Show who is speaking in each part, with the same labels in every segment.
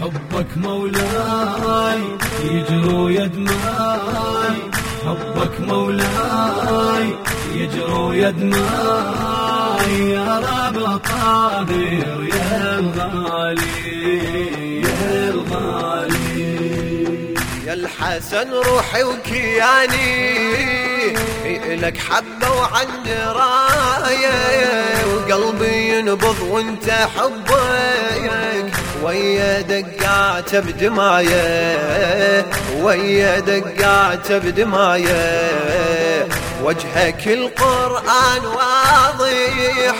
Speaker 1: حبك مولاي يجرو يا دماي حبك مولاي يجرو يا دماي يا رب قادر يا الغالي يا الغالي.
Speaker 2: يا الحسن روحي وكياني لك حبة وعند راية وقلبي ينبض وانت حبك ويا دقعت بدماية. ويا دقعت بدماية. وجهك القرآن واضح.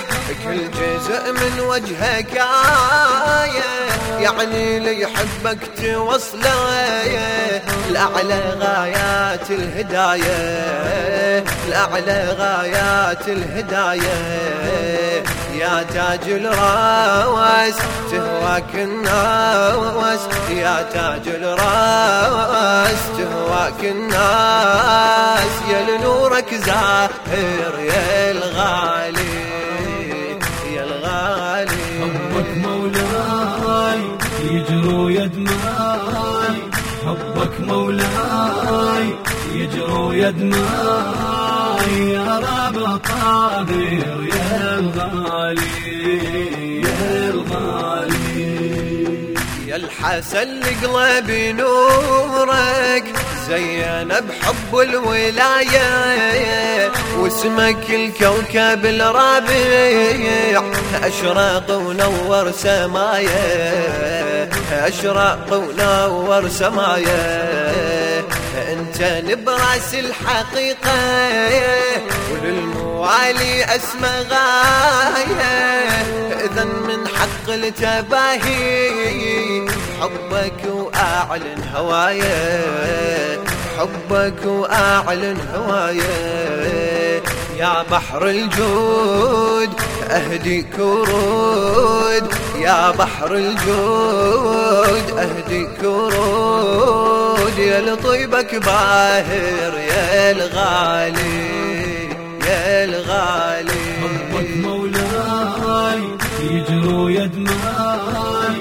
Speaker 2: كل جزء من وجهك آية. يعني اللي يحبك توصله. لأعلى غايات الهداية. لأعلى غايات الهداية. يا تاج الراس تهواك الناس يا تاج الراس تهواك الناس يا لنورك زاهر يا الغالي يا الغالي.
Speaker 1: حبك مولاي يجرو يا دماي حبك مولاي يجرو يا دماي يا رب قادر يا الغالي يا الغالي
Speaker 2: يا الحسن قلبي نورك زين بحب الولاية واسمك الكوكب الربيع. أشرق ونور سمايا أشرق ونور سمايا أنت نبراس الحقيقة وللموالي اسمى غاية اذا من حق التباهي حبك وأعلن هوايا حبك وأعلن هوايا يا بحر الجود اهديك ورود يا بحر الجود اهديك ورود لطيبك باهر يا الغالي يا الغالي.
Speaker 1: حبك مولاي يجرو يا دماي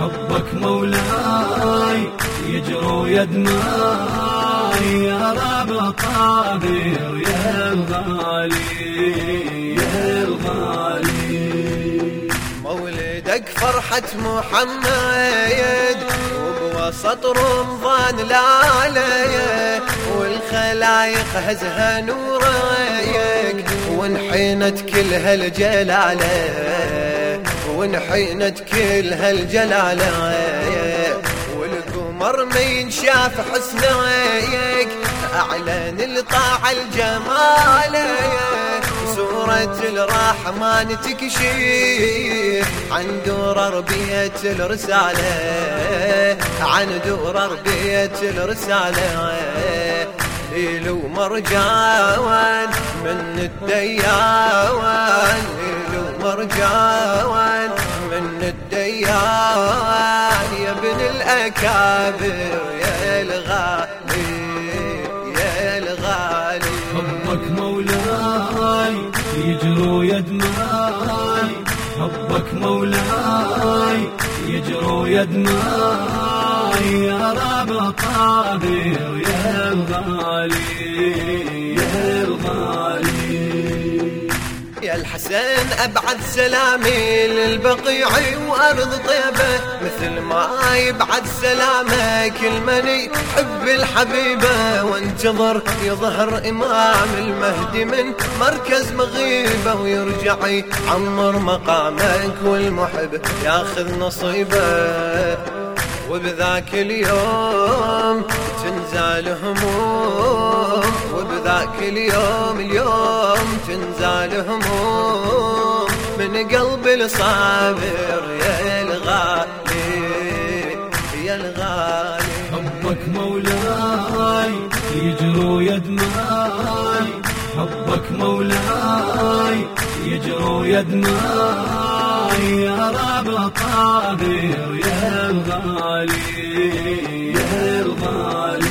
Speaker 1: حبك مولاي يجرو يا دماي يا رب قادر يا الغالي يا الغالي.
Speaker 2: مولدك فرحة محمد وبوسط رمضان لالية والخلايق هزها نوريك وانحينت كل هالجلالة وانحينت كل هالجلالة والقمر ما ينشاف حسنيك أعلن الطاعة الجمالة سورة الرحمن تكشف عن درر بيت الرسالة. عن درر بيت الرسالة. ليل ومرجان من الدياوان ليل ومرجان من الديان. يا ابن الأكابر يا الغالي
Speaker 1: يجرو يا دماي حبك مولاي يجرو يا دماي يا رب قادر يا الغالي يا الغالي.
Speaker 2: يا الحسين أبعد سلامي للبقيع وأرض طيبه مثل ما يبعد سلامك المني حب الحبيبه. وانتظر يظهر إمام المهدي من مركز مغيبه ويرجع يعمر مقامك والمحب ياخذ نصيبه. وبذاك اليوم تنزال هموم وبذاك اليوم اليوم تنزال هموم. من قلب الصابر يا الغالي يا الغالي.
Speaker 1: حبك مولاي يجرو يا دماي حبك مولاي يجرو يا دماي يا رب قادر يا الغالي. يا الغالي